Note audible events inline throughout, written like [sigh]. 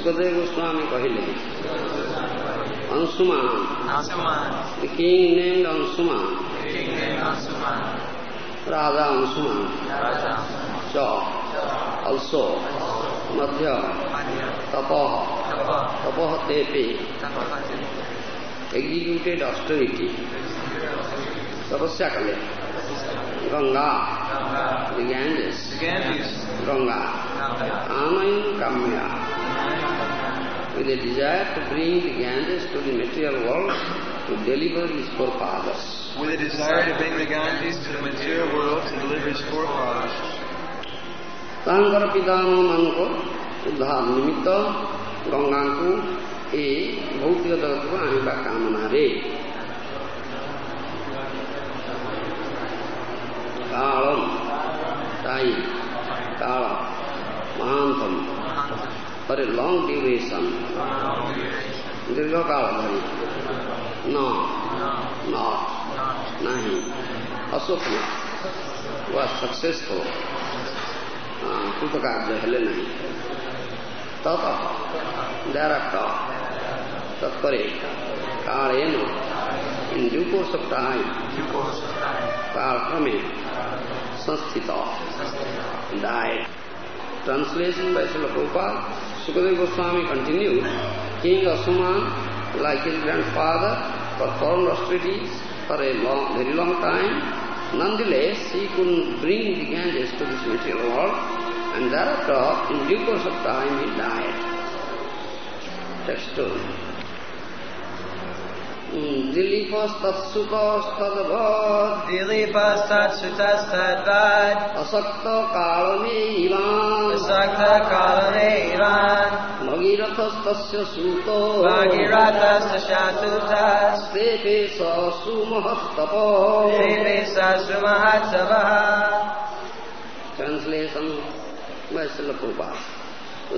ସୁଖଦେବ ଗୋସ୍ୱାମୀ କହିଲେ Anshuman the king named Anshuman ରାଜା ଅଂଶୁମାନ च also ମଧ୍ୟ ତପଃ ତପଃ ତେପେ executed austerity ତପସ୍ୟା କଲେ Ganga the Ganges Ganga Anayin Kamya with a desire to bring the Ganges to the material world to deliver his forefathers. with a desire to bring the Ganges to the material world to deliver his forefathers. ତାଙ୍କର ପିତାମାନଙ୍କ ଉଦ୍ଧାର ନିମିତ୍ତ ଗଙ୍ଗାଙ୍କୁ ଏ ଭୌତିକ ଜଗତକୁ ଆଣିବା କାମନାରେ କାଳମ୍ time କାଳ ମହାନ୍ତମ अरे long duration दीर्घकाल भरी नॉट नहीं। अशोक न। वह सक्सेसफुल कृपका जो हेले नहीं। तत डायरेक्ट तत्परे। कालेन इंडुकोशक्ताय कालक्रमे। संस्थित direct Translation by Srila Prabhupada, Sukadeva Goswami continued, King Amsuman, like his grandfather, performed austerities for a long, very long time. Nonetheless, he couldn't bring the Ganges to this material world, and thereafter, in due course of time, he died. Text 2. दिलीपस्तत्सुतस्त असक्तकालमेवान् शाखाकाले रा नवीरथस्तस्य सुतो स शाश्व देवे स सुमहत्सवः translation वैशलकृ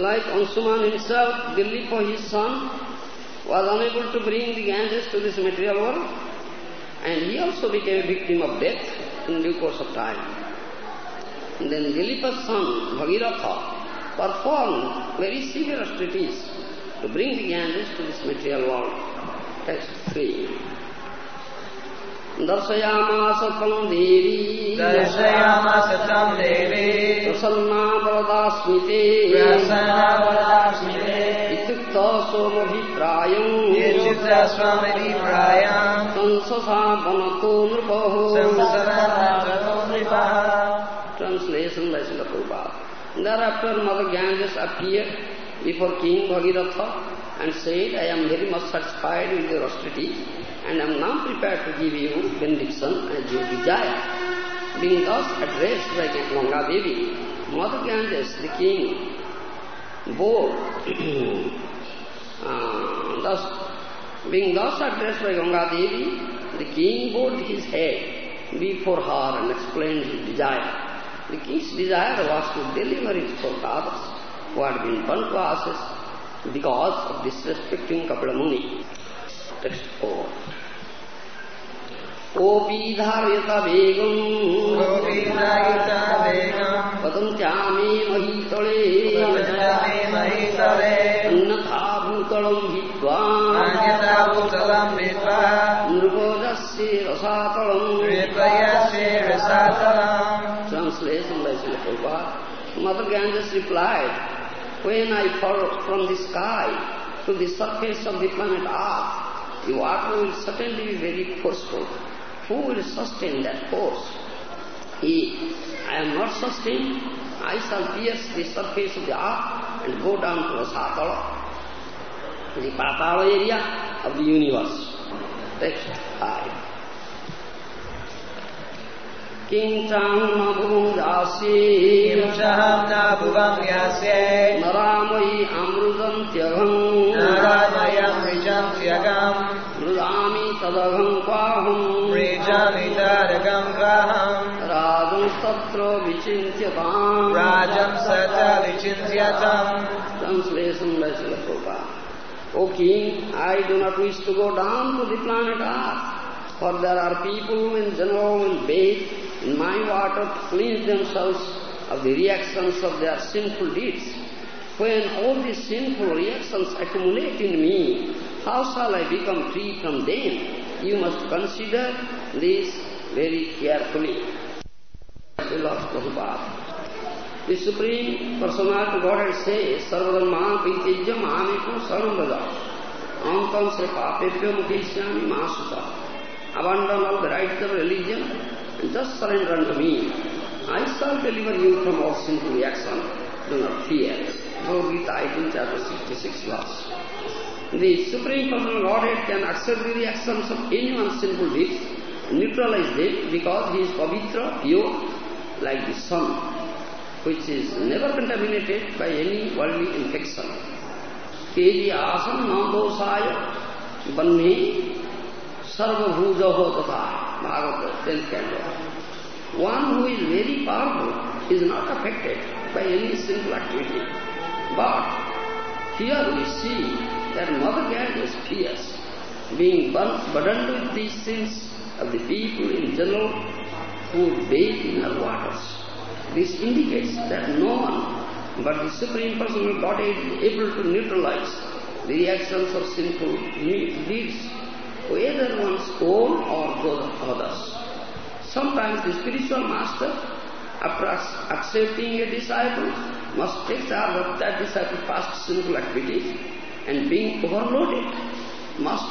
लै अंशुमन् स दिलीप हि सन् was unable to bring the Ganges to this material world and he also became a victim of death in due course of time. And then Dilipa's son, Bhagiratha, performed very severe austerities to bring the Ganges to this material world. Text 3. दर्शयामास तं देवी Darshayamasatam Devi Prasanna वरदास्मिते Prasanavadasmite इत्युक्त सोमभिप्रायम् Yechita Swamini Prayam कंससा वनको नृपः Samsaranathadonipaha Translation by Srila Prabhupada. Thereafter Mother Ganges appeared before King Bhagirath and said, I am very much satisfied with your austerity and am now prepared to give you benediction as you desire. Being thus addressed by Ganga Devi, Mother Ganges, the king, bore, [clears throat] uh, thus, being thus addressed by Ganga Devi, the king bowed his head before her and explained his desire. The king's desire was to deliver his forefathers who had been burnt to ashes because of disrespecting Kapila Muni. Text 4. कोऽपि धारयत वेगम् Gopinagita Vegam Mother Ganges replied, When I fall from the sky to the surface of the planet Earth, the water will certainly be very forceful. Who will sustain that force? If I am not sustained, I shall pierce the surface of the earth and go down to Rasatala. the Patala area of the universe. Text 5. किञ्चास्ये रचः च दास्ये न रामयि अमृतन्त्यहम् राजय मृदामि तदघम् पाहम्। रेचारि च राजंस्तत्र विचिन्त्यताम्। राज स च रिचित्य च संश्लेषम् लजलकृपा O king I do need to go down the planet for there are people in जो in bet in my water cleanse themselves of the reactions of their sinful deeds. When all these sinful reactions accumulate in me, how shall I become free from them? You must consider this very carefully. The Supreme Personality Godhead says, Sarvadhamma Pitijya Mamekam Saranam Vaja. Antam Sri Papepyo Mukhishyami Masuta. Abandon all the rites of religion just surrender unto me. I shall deliver you from all sinful reaction. Do not fear. Bhagavad Gita, 18, chapter 66 verse. The Supreme Personal Godhead can accept the reactions of anyone's sinful deeds neutralize them because he is pavitra, pure, like the sun which is never contaminated by any worldly infection. Keji asam nandosaya banne sarvabhujaho tata Bhagavata 10th canto. One who is very powerful is not affected by any sinful activity. But here we see that Mother Ganges fears being burdened with the sins of the people in general who bathe in her waters. This indicates that no one but the Supreme Personal Body is able to neutralize the reactions of sinful deeds, whether one's own or those of others. Sometimes the spiritual master, after accepting a disciple, must take charge of that disciple's past sinful activities and being overloaded, must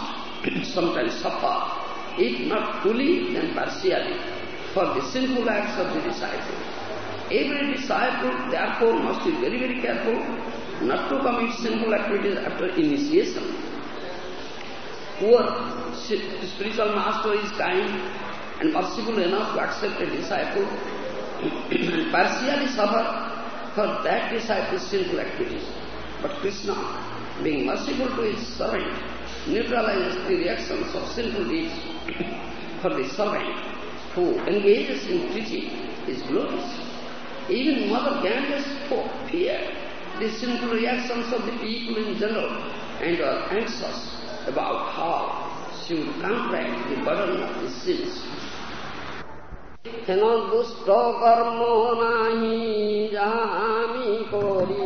sometimes suffer, if not fully, then partially, for the sinful acts of the disciple. Every disciple, therefore, must be very, very careful not to commit sinful activities after initiation. Poor spiritual master is kind and merciful enough to accept a disciple [clears throat] partially suffer for that disciple's sinful activities. But Krishna, being merciful to his servant, neutralizes the reactions of sinful deeds [clears throat] for the servant who engages in preaching his glories. Even Mother Ganges feared the sinful reactions of the people in general and was anxious about how she would counteract the burden of the sins. হেন দুষ্ট কর্ম নাহি যাহা আমি করি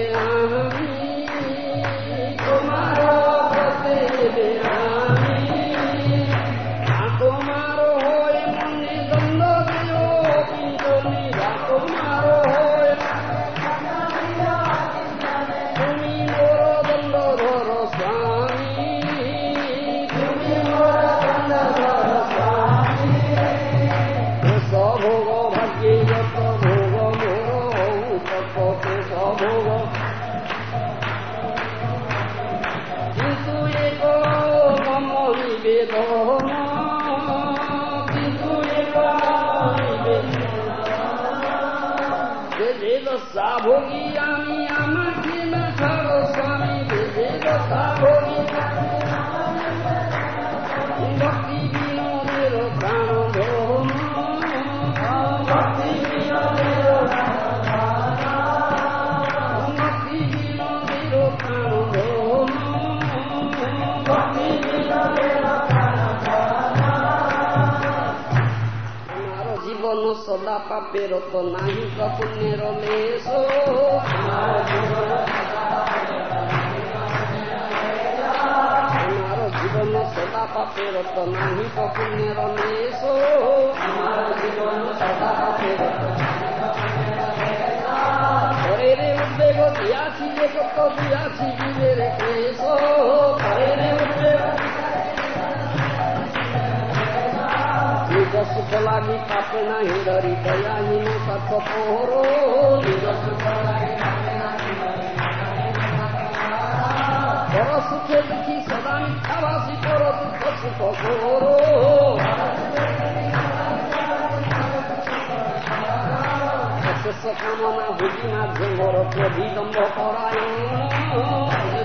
পাপের তো নাহি পুণ্যের লেশ আমার জীবন সদা পাপের তো নাহি পুণ্যের লেশ আমার lagi kapena hindari dayani no satwa pohoro Para sukhe dukhi sadai thavasi para dukha sukha koro Sakama na bhujina jangoro pradhi dambo parayo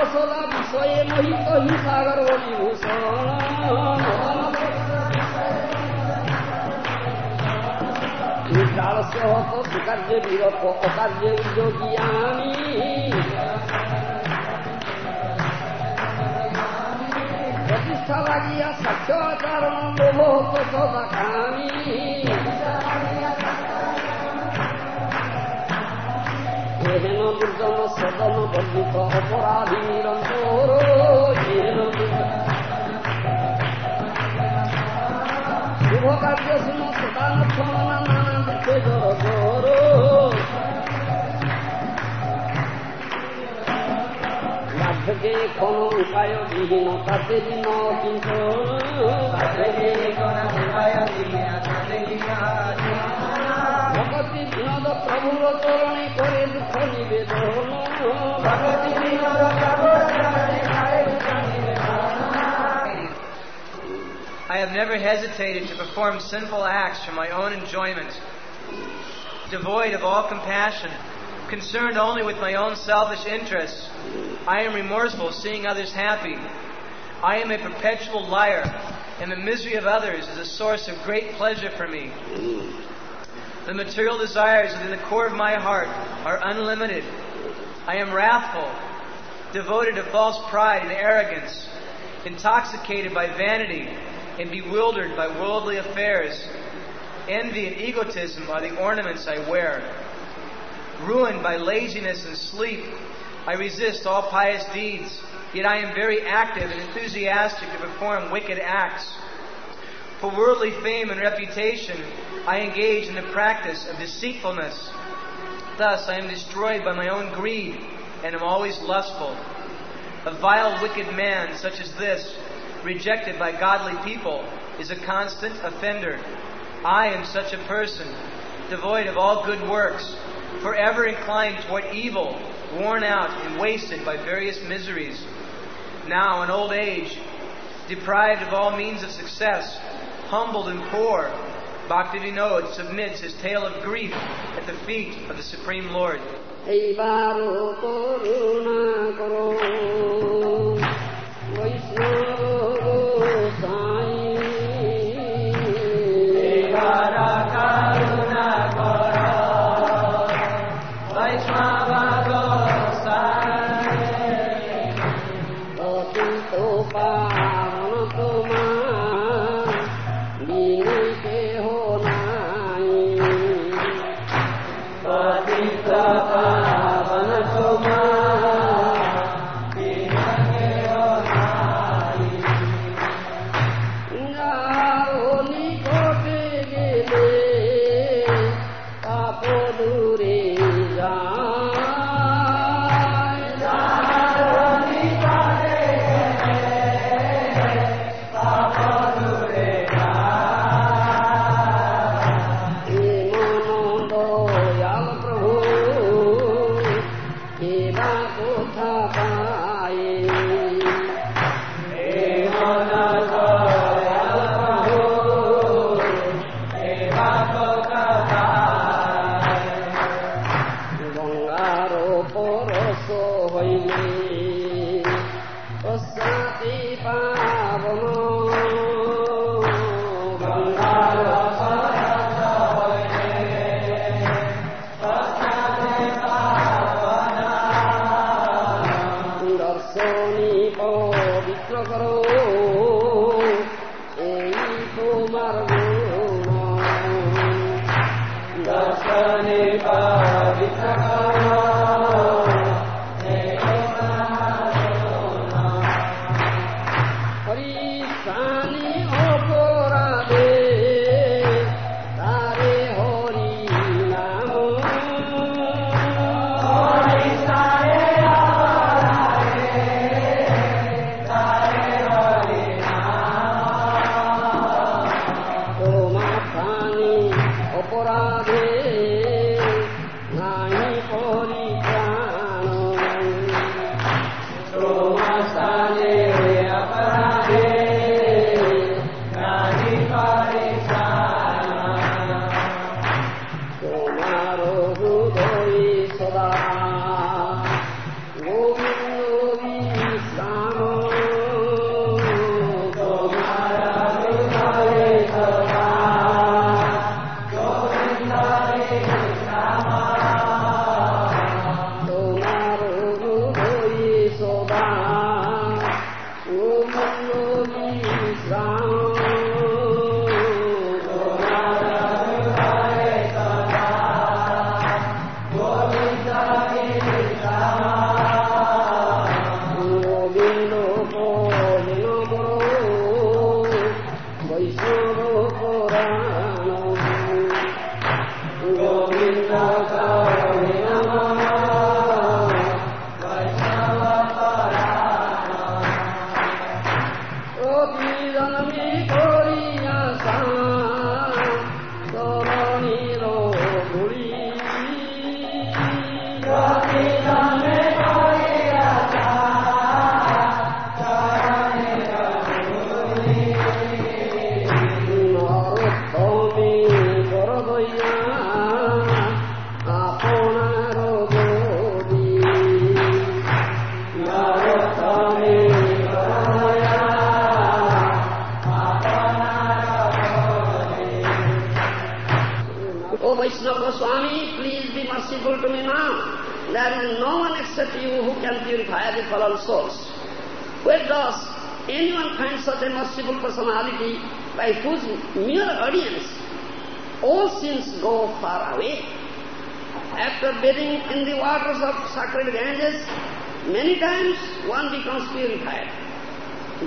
না ঘোর প্রবিলম্ব পরায়ণ নবমত্ত সদা বিষয়ে মোহিত হি সাগর বিভূষণ কালস্য হত সুকার্যে বিরত অকার্যে উদ্যোগী আমি প্রতিষ্ঠা লাগিয়া সাক্ষ্য আচরণ লোভ হত সদা হেন দুর্জন সদন বর্ণিত অপরাধী নিরন্তর শুভ কার্য শুন সদান ক্ষমনা বাধ্যকে কোন উপায় বিহীন তাতে দিন কিন্তু ভগতি বিনোদ প্রভুর চরণে never hesitated to perform sinful acts for my own enjoyment, devoid of all compassion, concerned only with my own selfish interests. I am remorseful seeing others happy. I am a perpetual liar, and the misery of others is a source of great pleasure for me. The material desires within the core of my heart are unlimited. I am wrathful, devoted to false pride and arrogance, intoxicated by vanity, and bewildered by worldly affairs. Envy and egotism are the ornaments I wear. Ruined by laziness and sleep, I resist all pious deeds, yet I am very active and enthusiastic to perform wicked acts. For worldly fame and reputation, I engage in the practice of deceitfulness. Thus, I am destroyed by my own greed and am always lustful. A vile, wicked man such as this, rejected by godly people, is a constant offender. I am such a person, devoid of all good works, forever inclined toward evil, worn out and wasted by various miseries. Now, in old age, deprived of all means of success, humbled and poor, Bhaktivinoda submits his tale of grief at the feet of the Supreme Lord. शान्ति पावनो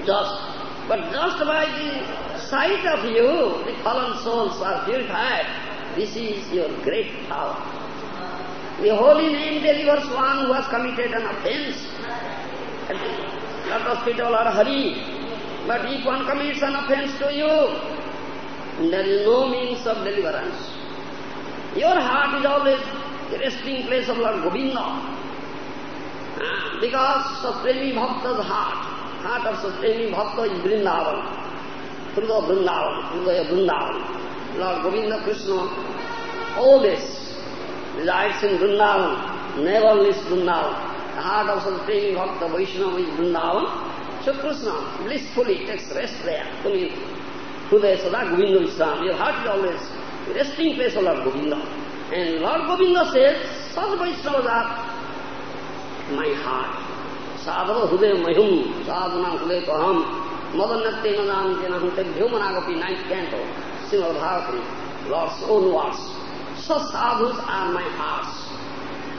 Just, but just by the sight of you, the fallen souls are purified. This is your great power. The holy name delivers one who has committed an offense. At the feet all Hari. But if one commits an offense to you, there is no means of deliverance. Your heart is always the resting place of Lord Govinda. Ah, Because Sapremi Bhakta's heart, heart of Sapremi Bhakta is Vrindavan. Hruda Vrindavan, Hridaya Vrindavan. Lord Govinda Krishna always resides in Vrindavan, never leaves Vrindavan. The heart of Sapremi Bhakta Vaishnava is Vrindavan. So Krishna blissfully takes rest there. Kuli Hridaya Sada Govinda Vishram. Your heart is always the resting place of Lord Govinda. And Lord Govinda says, such Vaishnavas are my heart. Sadhava Hudaya Mahum, Sadhana Hudaya Kaham, Madanatte Nadantina Hantebhyo Managapi, ninth canto, Srimad Bhagavatam, Lord's own words. Such sadhus are my hearts.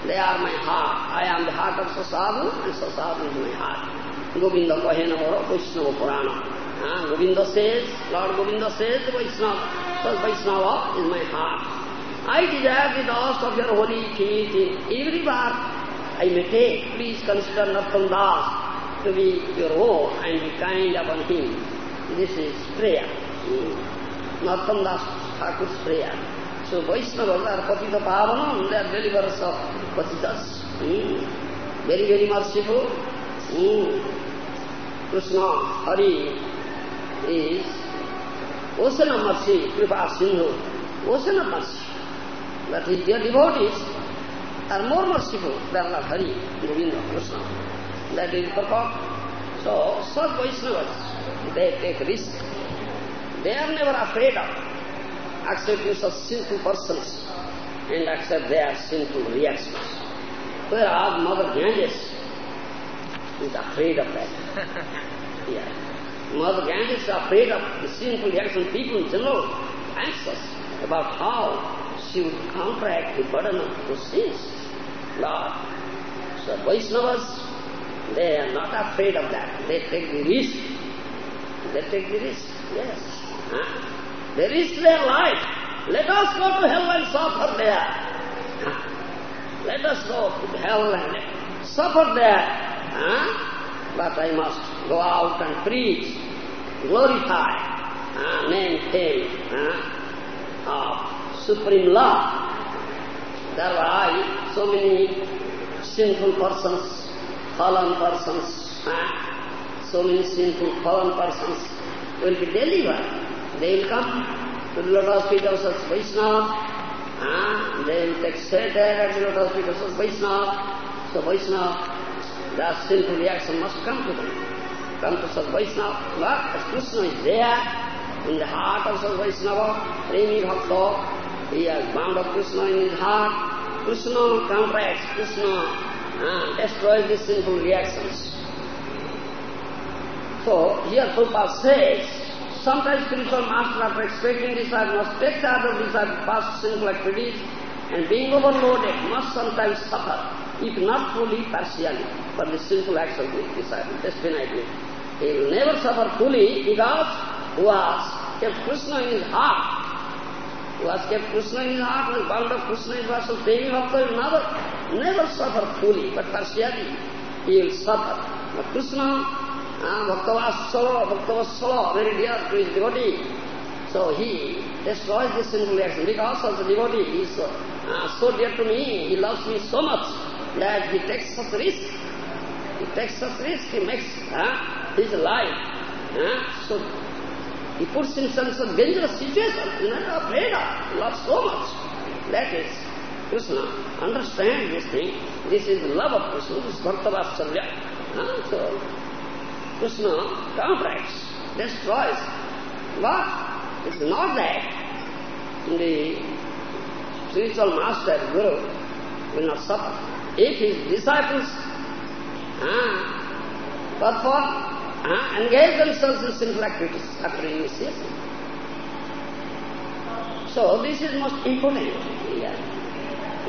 They are my heart. I am the heart of Sasadhu and Sasadhu is my heart. Govinda Kahena Vara Vaishnava Purana. Ah, Govinda says, Lord Govinda says, Vaishnava, such Vaishnava is my heart. I desire the dust of your holy feet in every bath I may take. Please consider Narottam Das to be your own and be kind upon him. This is prayer. Mm. Narottam Das Thakur's prayer. So Vaishnavas are Patita Pavanam, they are deliverers of Patitas. Mm. Very, very merciful. Mm. Krishna, Hari is ocean of mercy, Kripa Sindhu, ocean of mercy. But his dear devotees are more merciful than Lord Hari, Govinda, Krishna. That is purport. So, such Vaishnavas, they take risk. They are never afraid of accepting such sinful persons and accept their sinful reactions. Whereas Mother Ganges is afraid of that. [laughs] yeah. Mother Ganges is afraid of the sinful reaction. People in general anxious about how she would counteract the burden of sins. Lord. So Vaishnavas, they are not afraid of that. They take the risk. They take the risk, yes. Huh? They risk their life. Let us go to hell and suffer there. Let us go to hell and suffer there. Huh? But I must go out and preach, glorify, uh, name, uh, of supreme law. There are so many sinful persons, fallen persons, so many sinful fallen persons will be delivered. They will come to the lotus feet of such Vaishnava, they will take shelter at the lotus feet of such Vaishnava. So Vaishnava, that sinful reaction must come to them, come to such Vaishnava. But Krishna is there, in the heart of such Vaishnava, Premi Bhakta, he has bound up Krishna in his heart. Krishna counteracts, Krishna uh, destroys these sinful reactions. So here Prabhupada says, sometimes spiritual master after expecting disciples must take charge of disciples past sinful activities and being overloaded must sometimes suffer, if not fully, partially, for the sinful acts of the disciple, definitely. He will never suffer fully because who has kept Krishna in his heart, who has kept Krishna in his heart, has bound up Krishna in heart, so Premi Bhakta will never, never suffer fully, but partially he will suffer. But Krishna, uh, Bhaktavatsala, Bhaktavatsala, very dear to his devotee, so he destroys this sinful because of the devotee. He is so, uh, so dear to me, he loves me so much that he takes such risk. He takes such risk, he makes uh, his life. Uh, so he puts himself in such dangerous situation, he's not afraid of, he so much. That is Krishna. Understand this thing. This is love of Krishna, this is Bhakta Vatsalya. Uh, so Krishna counteracts, destroys. But it's not that the spiritual master, Guru, will not suffer. If his disciples ah, perform, ah, engage themselves in sinful activities after initiation. So this is most important here.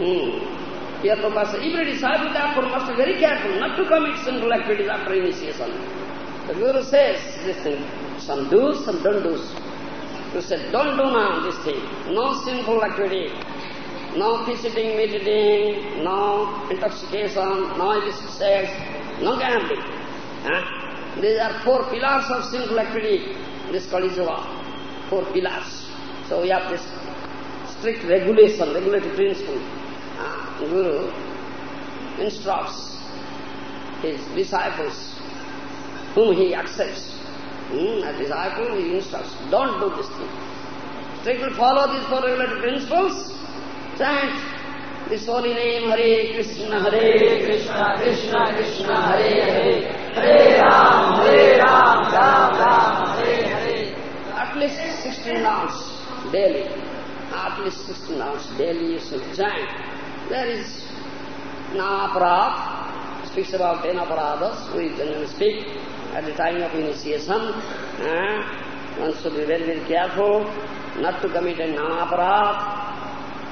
Mm. Here Prabhupada every disciple therefore must be very careful not to commit sinful activities after initiation. The Guru says this thing, some do's, some don't do's. You said, don't do now this thing. No sinful activity. No visiting, meditating, no intoxication, no illicit sex, no gambling. Huh? These are four pillars of activity. This Kali Yuga. Four pillars. So we have this strict regulation, regulatory principle. Uh, Guru instructs his disciples whom he accepts Hmm, a disciple, he instructs, don't do this thing. Strictly follow these four regulatory principles. Chant this holy name, Hare Krishna, Hare Krishna, Krishna Krishna, Hare Hare, Hare Ram, Hare Ram, Ram Ram, Hare Hare. At least 16 hours daily. At least 16 hours daily you should chant. There is Naparat, speaks about ten aparadas, we generally speak at the time of initiation, eh, one should be very, very careful not to commit a namaparat,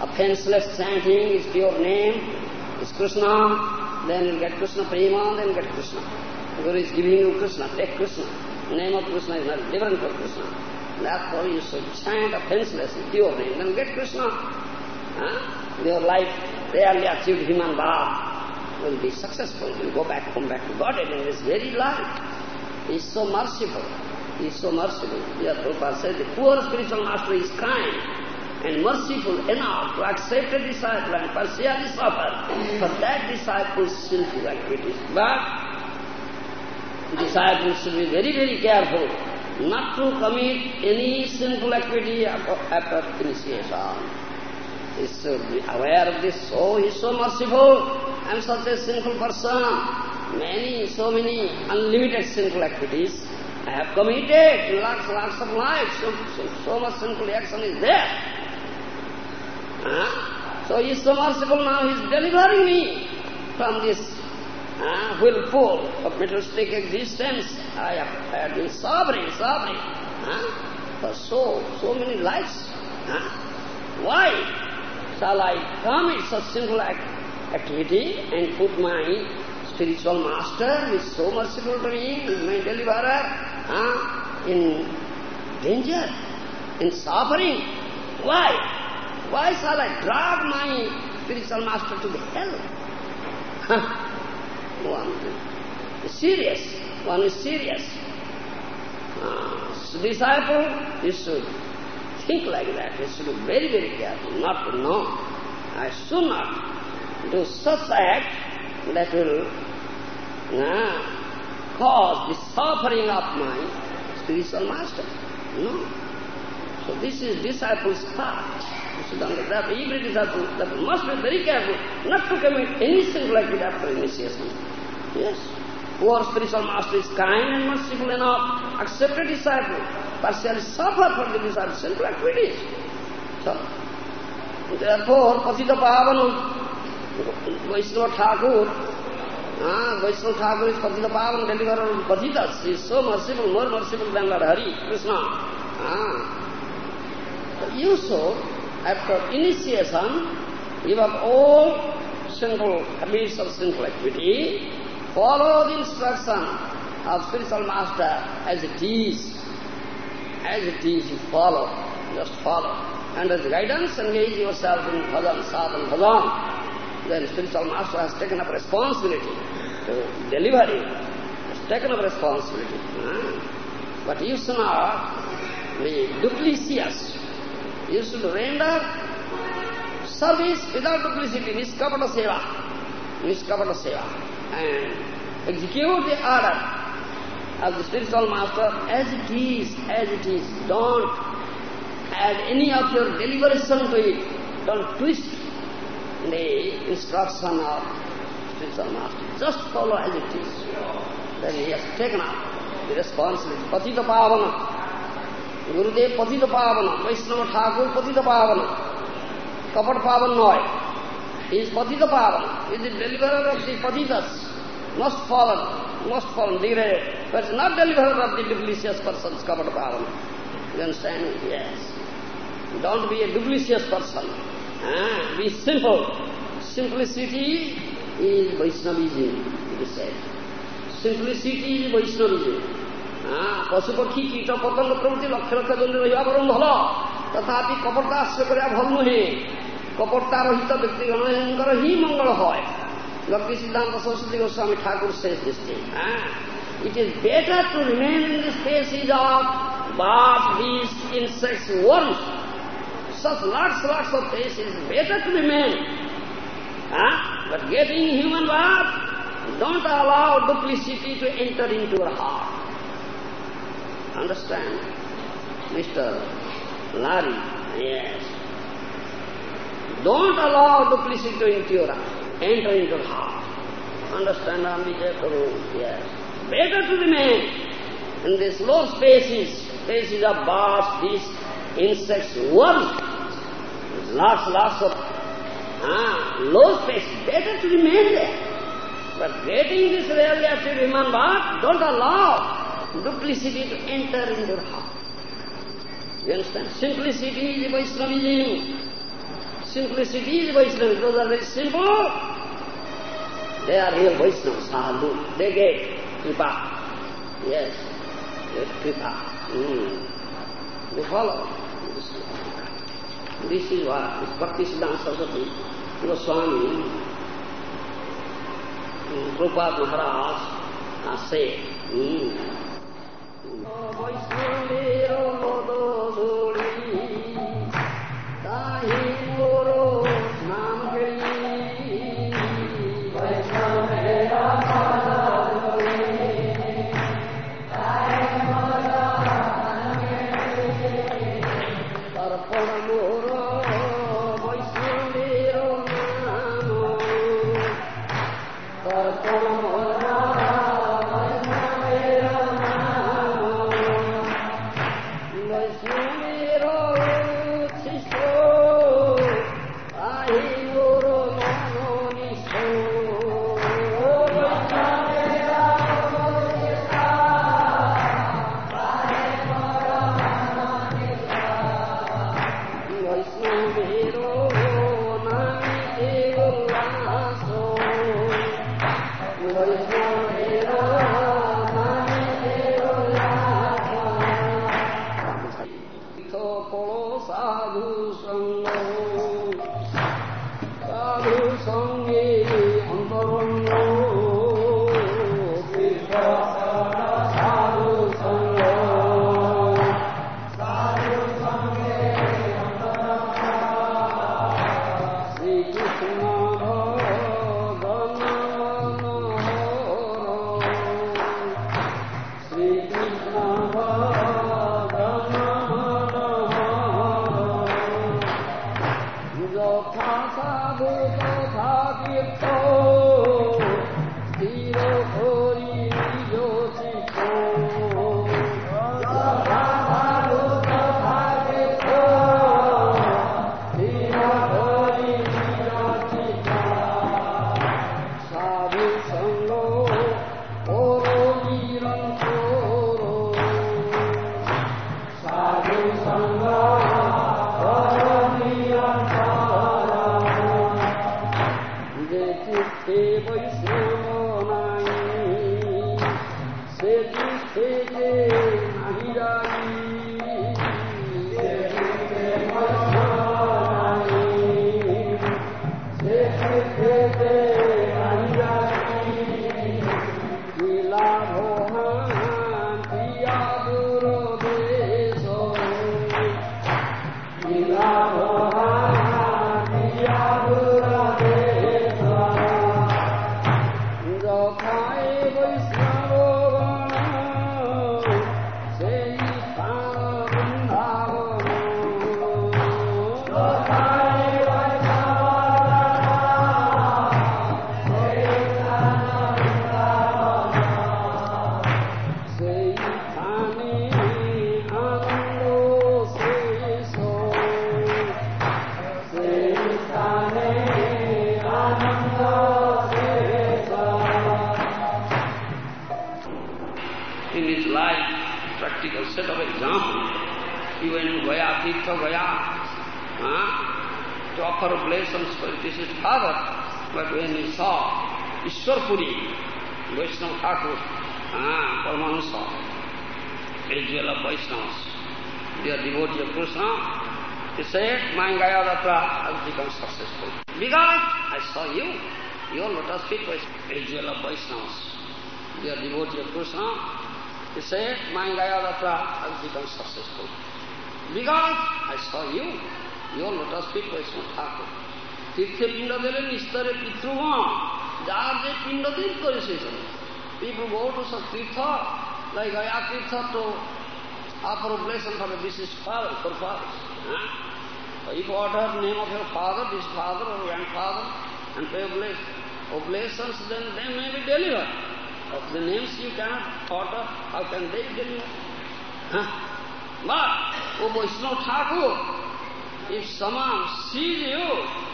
offenseless chanting is pure name, is Krishna, then you'll get Krishna prema, then get Krishna. The Guru is giving you Krishna, take Krishna. Name of Krishna is not different from Krishna. Therefore you should chant offenseless, pure name, then get Krishna. Eh? Your life rarely achieved human birth will be successful, will go back, come back to Godhead in this very life. He is so merciful. He is so merciful. Here Prabhupada says the poor spiritual master is kind and merciful enough to accept a disciple and partially suffer for that disciple's sinful activities. But disciples should be very, very careful not to commit any sinful activity after initiation. He should be aware of this. Oh, he is so merciful. I am such a sinful person many, so many unlimited sinful activities I have committed, in lots, lots of lives, so, so, so much sinful action is there. Huh? So he is so merciful now, he is delivering me from this uh, whirlpool of materialistic existence. I have, I have been suffering, suffering huh? for so, so many lives. Huh? Why shall I commit such sinful act activity and put my spiritual master who is so merciful to me, my deliverer, uh, in danger, in suffering. Why? Why shall I drag my spiritual master to the hell? one is serious. One is serious. Uh, disciple, you should think like that. You should be very, very careful not to know. I should not do such act that will uh, cause the suffering of my spiritual master. No. So this is disciple's part. Understand. Every disciple that must be very careful not to commit any sin like it after initiation. Yes. Poor spiritual master is kind and merciful enough, accept a disciple, partially suffer from the disciple's sinful activities. So, therefore, Patita Pavanu Vaishnava Thakur, ah, Vaishnava Thakur is Patita Pavan, deliverer of Patitas. He is so merciful, more merciful than Lord Hari, Krishna. Ah. You should, after initiation, give up all sinful habits of sinful activity, follow the instruction of spiritual master as it is. as it is, you follow, just follow. And as guidance, engage yourself in bhajan, sadhan, bhajan. Then spiritual master has taken up responsibility to deliver it. Has taken up responsibility. Huh? But you should not be duplicitous. You should render service without duplicity, niskapata seva. Niskapata seva. And execute the order of the spiritual master as it is, as it is. Don't add any of your deliberation to it. Don't twist the instruction of spiritual master. Just follow as it is. Then he has taken up the responsibility. Patita Pavana. Kapat Pavan Noy. He is Patita Pavana. He is the deliverer of the Patitas. Most fallen, most fallen, degraded. But not deliverer of the duplicitous persons, Kapat Pavana. You understand? Yes. Don't be a duplicitous person. Ah, be simple. Simplicity is Vaishnavism, it is said. Simplicity is Vaishnavism. ପଶୁପକ୍ଷୀ କୀଟ ପତଙ୍ଗ ପ୍ରଭୃତି ଲକ୍ଷ ଲକ୍ଷ ଜନ ରହିବା ବରଂ ଭଲ ତଥାପି କପଟତା ଆଶ୍ରୟ କରିବା ଭଲ ନୁହେଁ କପଟତା ରହିତ ବ୍ୟକ୍ତିଗଣଙ୍କର ହିଁ ମଙ୍ଗଳ হয় ଭକ୍ତି ସିଦ୍ଧାନ୍ତ ସରସ୍ୱତୀ ଗୋସ୍ୱାମୀ ଠାକୁର says this thing. It is better to remain in the species of birds, beasts, insects, worms. Such lots, lots of places, better to remain. But getting human birth, don't allow duplicity to enter into your heart. Understand? Mr. Larry, yes. Don't allow duplicity to enter enter into heart. Understand, Ambija Guru? Yes. Better to remain in this low spaces, spaces of birds, beasts, insects. There's lots, lots of ah, low space. Better to remain there. But getting this human birth, don't allow duplicity to enter into your heart. You understand? Simplicity is Vaishnavism. Simplicity is Vaishnavism. Those are very simple. They are real Vaishnavas, sadhu. They get kripa. Yes, get kripa. Mm. They follow. This, is what this Bhakti Siddhanta Saraswati Goswami, Prabhupada Maharaj said. Mm. Vaishnava Thakur, ah, Paramahansa, Israel of Vaishnavas, they are of Krishna, he said, my Gaya yatra has become successful. Because I saw you, your lotus feet was Israel of Vaishnavas, they are devotee of Krishna, he said, my Gaya yatra has become successful. Because I saw you, your lotus feet Vaishnava Thakur. তীর্থে পিণ্ড দিলেন স্তরে পিতৃগণ যার যে পিণ্ড তীর করে সেখানে People go to some tirtha, like Gaya tirtha to offer oblation for a deceased father, for fathers. Huh? So if you order name of your father, this father or grandfather, and pay oblation, oblations, then they may be delivered. Of the names you cannot order, how can they deliver? Huh? But, O Vaishnava Thakur, if someone sees you, yeah,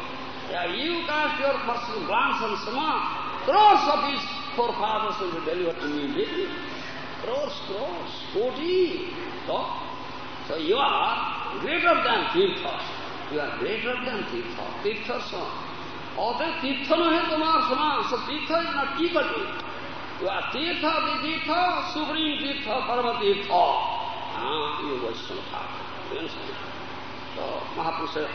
Yeah, you cast your first glance on Sama, crores of his forefathers will be delivered to me immediately. Crores, crores, forty. So, so you are greater than Tirthas. You are greater than Tirthas. Tirthas are. Tirtha no hai tumar Sama, so Tirtha is not equal to it. You are Tirtha, the Tirtha, Supreme Tirtha, Parama Tirtha. Ah, you Vaishnava. You understand? So, Mahaprabhu said,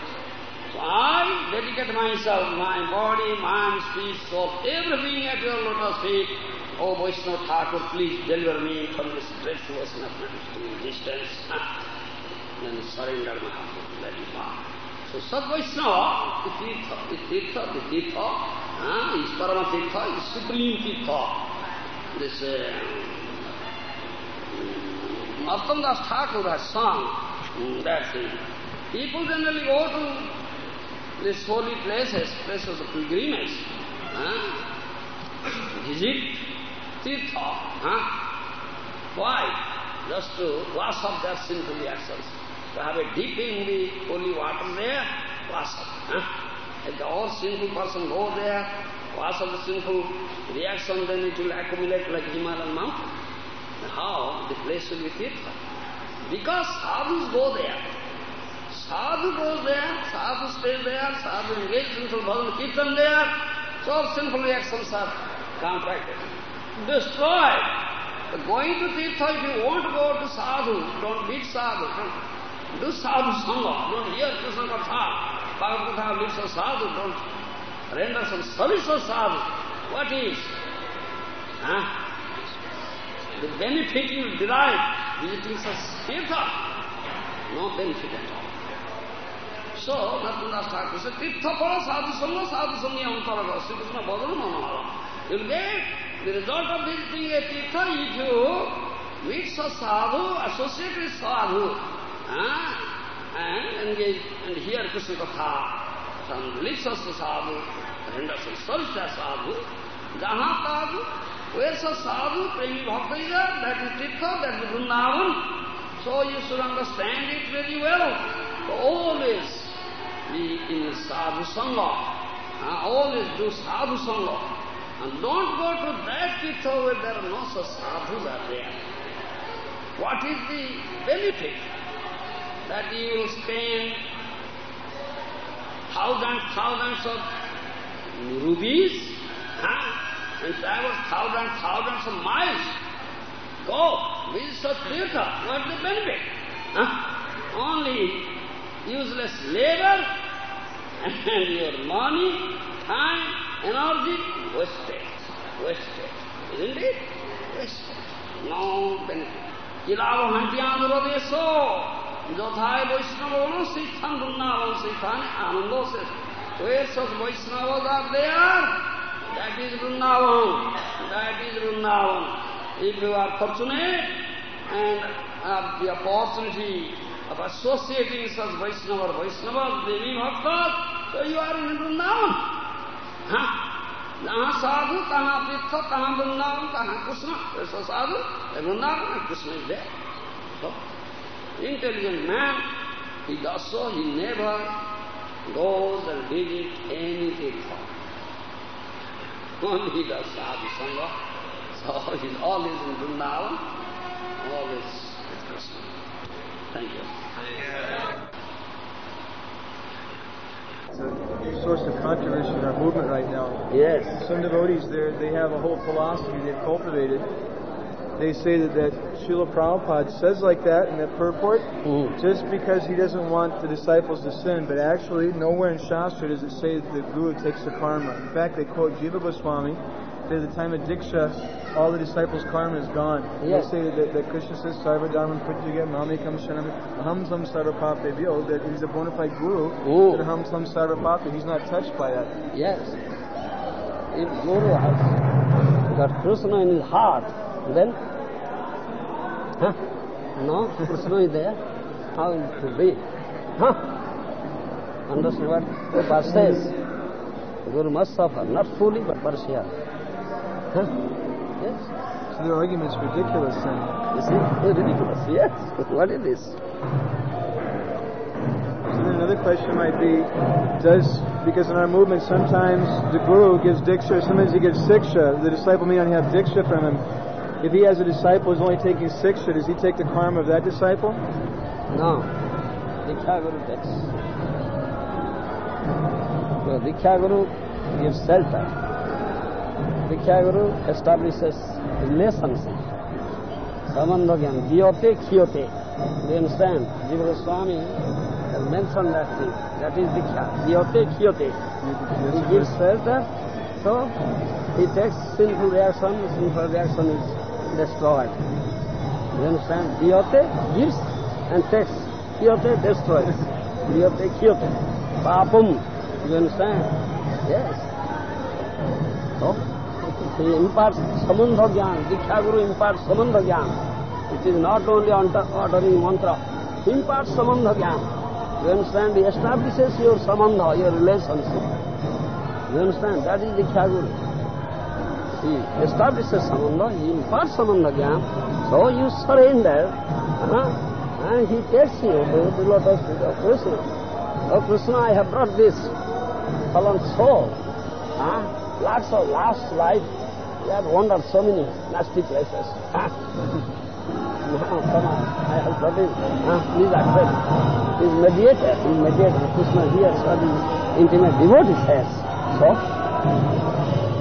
I dedicate myself, my body, mind, speech, soul, everything at your lotus feet. Oh Vaishnava Thakur, please deliver me from this dreadful existence. Then surrender Mahaprabhu, let him go. So Sad Vaishnava, the Tirtha, the Tirtha, the Tirtha, uh, is Parama is Supreme Tirtha. This uh, Narottam Das Thakur has sung that thing. People generally go to these holy places, places of pilgrimage, huh? visit Tirtha. Huh? Why? Just to wash off their sinful reactions. To have a dip in the holy water there, wash off. Huh? If the all sinful person go there, wash off the sinful reaction, then it will accumulate like Himalayan mountain. How? The place will be Tirtha. Because sadhus go there. Sadhu goes there, sadhu stays there, sadhu engages in bhajan kirtan there, so sinful reactions are contracted, destroyed. But going to Tirtha, if you want to go to sadhu, don't meet sadhu, don't do sadhu sangha, don't hear Krishna Katha, Bhagavad Gita lives of sadhu, don't render some service of sadhu. What is? Huh? The benefit you derive visiting such Tirtha, no benefit at all. Narthandas Thakur said, Tirtha pala sadhu sangha, sadhu sangha antaraga, Sri Krishna Bhagavan Manahara. You'll get the result of visiting a Tirtha if you meet such sadhu, associate with sadhu, ah, and engage and hear Krishna Katha, some lips of sadhu, render some service as sadhu, jaha sadhu, where such sadhu, premi bhakta that is Tirtha, that is Vrindavan. So you should understand it very well. Always in sadhu sangha. Always do sadhu sangha. And don't go to that tirtha where there are no such sadhus are there. What is the benefit? That you will spend thousands, thousands of rupees, huh? and travel thousands, thousands of miles. Go, visit such tirtha. What is the benefit? Huh? Only useless labor and your money, time, energy wasted. Wasted. Isn't it? Wasted. No benefit. Kilava hantiyanurodeso. Jothai Vaishnava Sithan Vrindavan Sithan Ananda says. Where such Vaishnavas are there? That is Vrindavan. That is Vrindavan. If you are fortunate and have the opportunity of associating such Vaishnava or Vaishnavas, Devi Bhaktas, so you are in Vrindavan. Huh? जहाँ साधु तहाँ तीर्थ तहाँ वृंदावन तहाँ कृष्ण ऐसा साधु Vrindavan and Krishna is there. So, intelligent man, he does so, he never goes and visits any tirtha. Only does sadhu sangha. So he's always in Vrindavan, always with Krishna. Thank you. It's a source of controversy in our movement right now. Yes. Some devotees there, they have a whole philosophy they've cultivated. They say that, that Srila Prabhupada says like that in that purport Mm. just because he doesn't want the disciples to sin, but actually nowhere in Shastra does it say that the Guru takes the karma. In fact, they quote Jiva Goswami at the time of Diksha, all the disciples' karma is gone. Yes. They say that, that Krishna says, Sarva Dharma Prityaga Mami Kam Shanam Aham Sam Sarva Papebhyo, that he's a bona fide Guru, that Aham Sam Sarva Pape, he's not touched by that. Yes. If Guru has got Krishna in his heart, then, huh? No, Krishna is there. How it could be? Huh? Understand what Prabhupada says? Guru must suffer, not fully, but partially. Huh? Yes. So their argument is ridiculous then. See, it's ridiculous. Yes. what is this? So then another question might be, does, because in our movement sometimes the Guru gives Diksha, sometimes he gives Siksha, the disciple may not have Diksha from him. If he has a disciple who's only taking Siksha, does he take the karma of that disciple? No. Diksha Guru takes. So Diksha Guru gives shelter. Diksha Guru establishes relationship. Sambandha Gyan. Diyote Khiyote. Do you understand? Jiva Goswami mentioned that thing. That is Diksha. Diyote Khiyote. He gives shelter, so he takes sinful reaction, sinful reaction is destroyed. Do you understand? Diyote gives and takes. Khiyote destroys. Diyote khiyote. Papam. Do you understand? Yes. So, impart संबंध ज्ञान, दीक्षा guru impart sambandh gyan. It is not only ordering mantra impart sambandh gyan. You understand establishes your sambandh your relationship you understand that is diksha guru. Establishes sambandh impart sambandh gyan. So you surrender and he takes you to lot of Krishna O Krishna I have brought this phal so last of last life we have wandered so many nasty places. Huh? [laughs] now, come I have him. Huh? Please accept. He is mediator, he is mediator. Krishna hears what his intimate devotee says. So,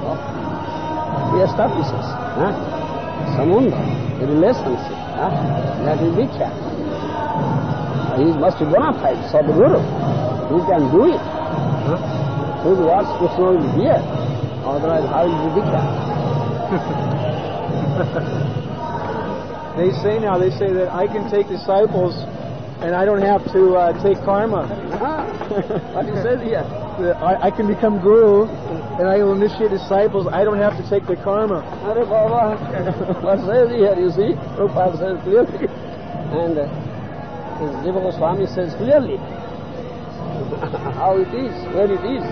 so he establishes huh? sambandha, a relationship. Huh? That is Diksha. He must be bona fide, Sadguru. He can do it. Huh? His words Krishna will hear. Otherwise, how will be Diksha? [laughs] They say now, they say that I can take disciples and I don't have to uh, take karma. Ah, what he says here. That I, I can become Guru and I will initiate disciples. I don't have to take the karma. Hare Baba, what says here, you see? Prabhupada says clearly. And uh, his Jiva Goswami says clearly [laughs] how it is, where it is.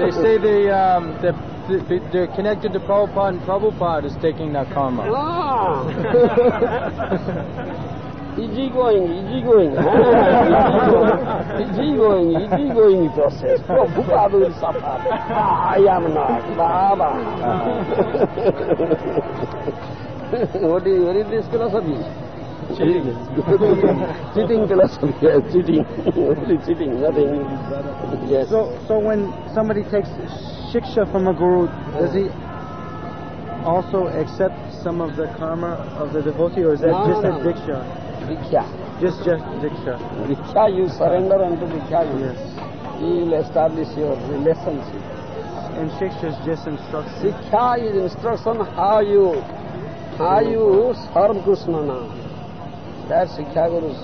They say they, um, that th- they're connected to Prabhupada and Prabhupada is taking that karma. Ah. [laughs] easy going, easy going. Easy [laughs] going, easy going process. Prabhupada will suffer. Ah, I am not. Baba. [laughs] what is, what is this philosophy? Cheating. cheating philosophy. Yes, cheating. Only cheating, nothing. Yes. So, so when somebody takes shiksha from a guru, does he also accept some of the karma of the devotee, or is that No, just no, a no. diksha? Diksha. Just, just diksha. Diksha, you surrender unto Diksha. Yes. He will establish your relationship. And shiksha is just instruction. Siksha is instruction how you how you serve Krishna now. That Siksha Guru.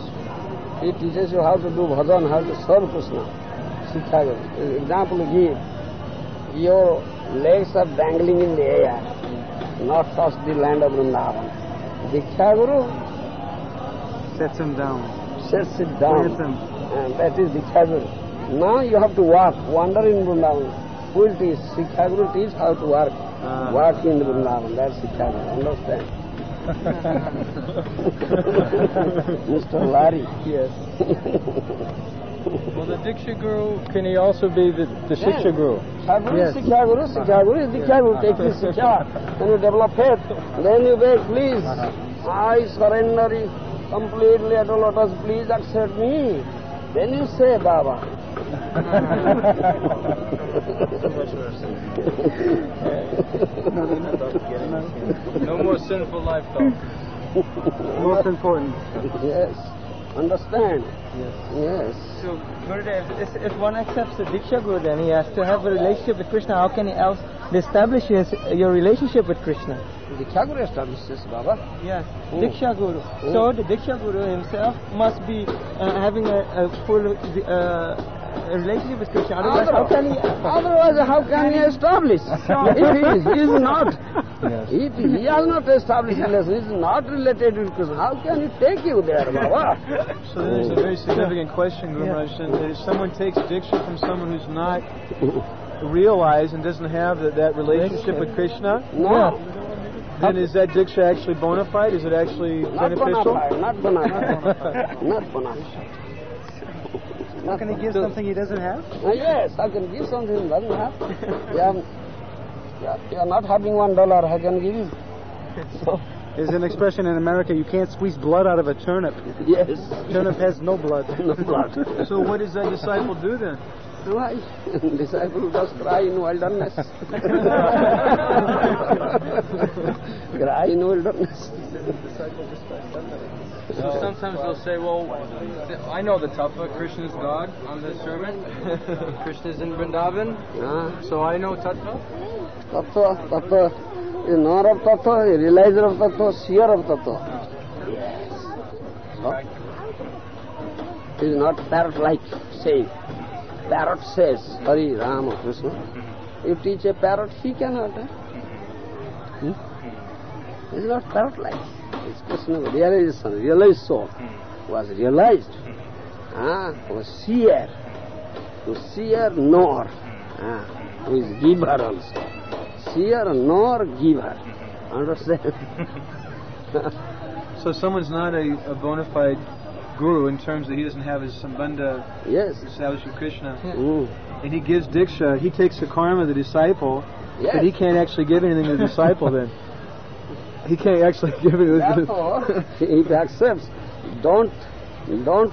He teaches you how to do bhajan, how to serve Krishna. Siksha Guru. Example give. Your legs are dangling in the air, not touch the land of Vrindavan. Diksha Guru Sets him down. sets it down. Him. And that is Diksha Guru. Now you have to walk, wander in Vrindavan. Who will teach? Siksha Guru teach how to walk. Ah. Walk in Vrindavan. That's Siksha Guru. Understand? [laughs] [laughs] Mr. Larry. Yes. [laughs] Well, the Diksha Guru, can he also be the, the Shiksha Guru? Siksha Guru Yes. is Siksha Guru. Siksha Guru is Diksha Guru. Take this [laughs] Siksha. When you develop faith, then you beg, please, uh-huh. I surrender completely at a lotus, please accept me. Then you say Baba. [laughs] No more sinful life thought. [laughs] Most important. yes. Understand? Yes. Yes. So, Gurudev, if, if one accepts the Diksha Guru, then he has to have a relationship with Krishna. How can he else establish his, your relationship with Krishna? Diksha Guru establishes Baba. Yes, Oh. Diksha Guru. Oh. So the Diksha Guru himself must be uh, having a, a full uh, a relationship with Krishna. Otherwise, how can he? Otherwise, how can he establish? [laughs] if he is, he is not, if he has not established relation, he is not related with Krishna, how can he take you there, Baba? [laughs] So there's a very significant question, Guru Maharaj, that if someone takes diksha from someone who's not [laughs] realized and doesn't have that, that relationship with Krishna, No, then is that diksha actually bona fide? Is it actually not bona fide, not bona fide. not bona fide. How can he give something he doesn't have? Uh, yes, I can give something he doesn't have. Yeah, yeah, you are not having one dollar, I can give you. So, There's an expression in America: you can't squeeze blood out of a turnip. yes. Turnip has no blood. [laughs] no blood. So what does that disciple do then? Why? [laughs] Disciple just cry in wilderness. [laughs] cry in wilderness. So sometimes they'll say, well, I know the tattva, Krishna is God, I'm the servant, [laughs] Krishna is in Vrindavan, Ah, so I know tattva. tattva, tattva is knower of tattva, a realizer of tattva, seer of tattva. Yes. So, it is not parrot-like saying. Parrot says, Hari Rama Krishna. You teach a parrot, he cannot. Eh? Hmm? It is not parrot-like. It's Krishna realization, realized soul. Was realized. Ah, was seer. To seer nor. Ah, who is giver also. Seer nor giver. Understand? [laughs] [laughs] So someone's not a, a bona fide guru in terms that he doesn't have his sambandha yes. established with Krishna, Mm. and he gives diksha. He takes the karma of the disciple, Yes. but he can't actually give anything to the disciple. Then [laughs] he can't actually [laughs] give it. Therefore, he accepts, don't, don't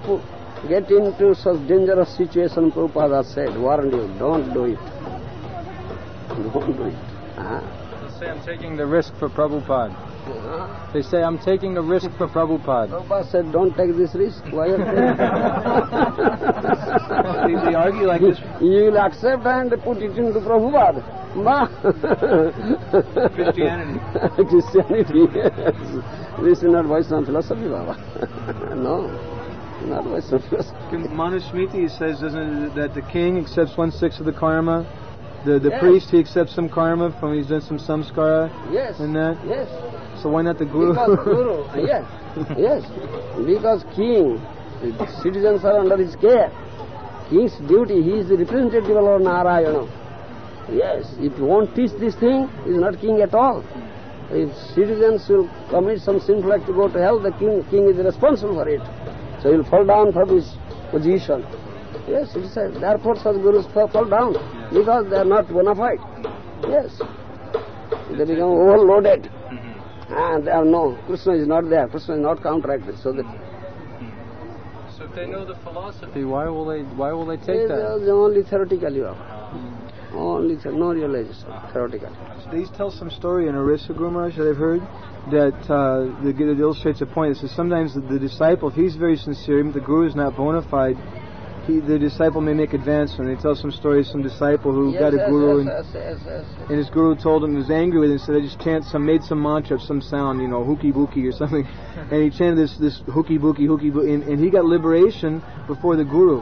get into such dangerous situation, Prabhupada said, warned you, don't do it. [laughs] Don't do it. Ah. They say I'm taking the risk for Prabhupada. Ah. They say I'm taking the risk for Prabhupada. Prabhupada said, don't take this risk. Why are [laughs] They, they argue like this. You will accept and put it into Prabhupada. Ma. Christianity. [laughs] Christianity, yes. This is not Vaishnava philosophy, Baba. [laughs] no, not Vaishnava philosophy. Manusmriti says doesn't it, that the king accepts one sixth of the karma, the the Yes. priest he accepts some karma from he's done some samskara, Yes. and that. Yes. So why not the guru? Because [laughs] Guru, yes, yes. Because king, citizens are under his care. King's duty, he is the representative of Narayana. Yes, if he won't teach this thing, he is not king at all. If citizens will commit some sinful act to go to hell, the king, king is responsible for it. So he will fall down from his position. Yes, it is said. Therefore such gurus fall fall down because they are not bona fide. Yes. They become overloaded. And they have no, Krishna is not there, Krishna is not counteracted. So that So if they know the philosophy, why will they? Why will they take is that? uh, only theoretically. Baba. Only the- no realization, theoretically. They tell some story in Orissa Guru Maharaj that I've heard that uh, that that illustrates a point. It says sometimes the, the disciple, if he's very sincere, even the guru is not bona fide, he, the disciple may make advancement. They tell some stories, some disciple who yes, got a guru yes, and, yes, and his guru told him he was angry with him, so they just chant some, made some mantra of some sound, you know, hooky booky or something, [laughs] and he chanted this this hooky booky hooky booky, and, and he got liberation before the guru.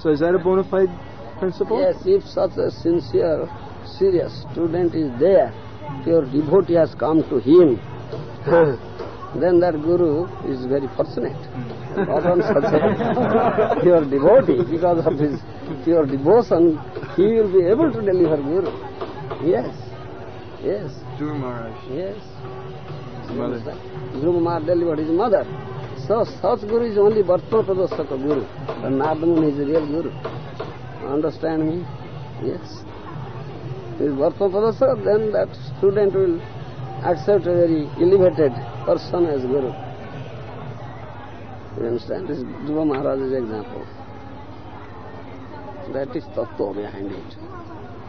So is that a bona fide principle? Yes, if such a sincere, serious student is there, your devotee has come to him, [laughs] then that guru is very fortunate. Hmm. Not on such a pure devotee, because of his pure devotion, he will be able to deliver guru. Yes, yes, Guru Maharaj. yes. His mother. Guru Maharaj delivered his mother. So such guru is only Vartma Pradarshaka guru. And Narada Muni is the real guru. Understand me? Yes. If Vartma Pradarshaka, then that student will accept a very elevated person as guru. You understand? This is Dhruva Maharaj's example. That is tattva behind it.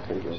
Thank you.